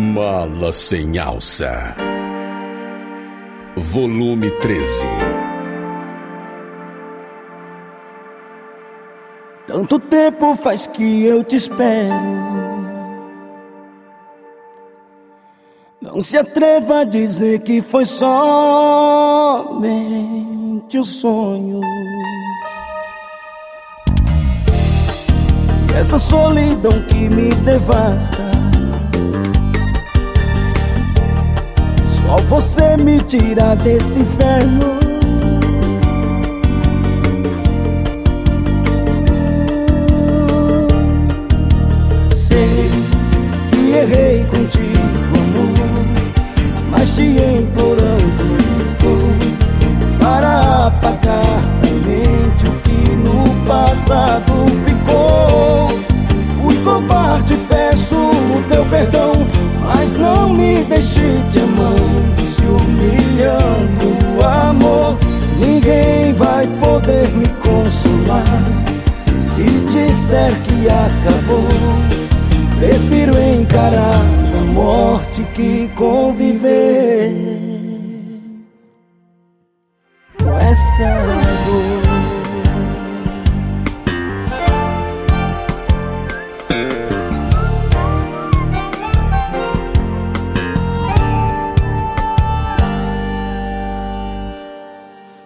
Mala sem alça. Volume 13. Tanto tempo faz que eu te espero. Não se atreva a dizer que foi somente um sonho. Essa solidão que me devasta. Só você me tira desse inferno. Sei que errei contigo, amor, mas te implorando estou para apagar da mente o que no passado disser que acabou. Prefiro encarar a morte que conviver com essa dor.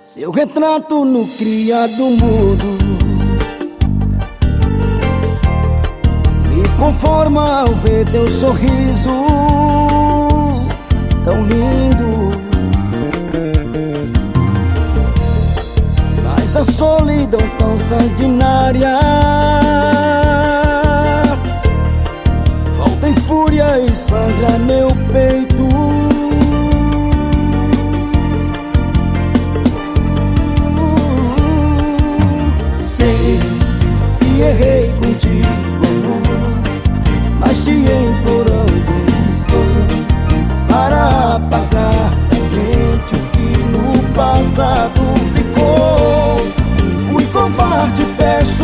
Seu retrato no criado mudo conforma ao ver teu sorriso Tão lindo. Mas a solidão tão sanguinária Volta em fúria e sangra meu peito apagar da mente o que no passado ficou. Fui covarde, peço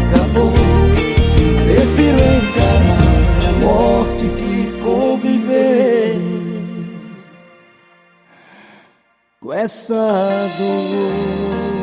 acabou. Prefiro encarar a morte que conviver com essa dor.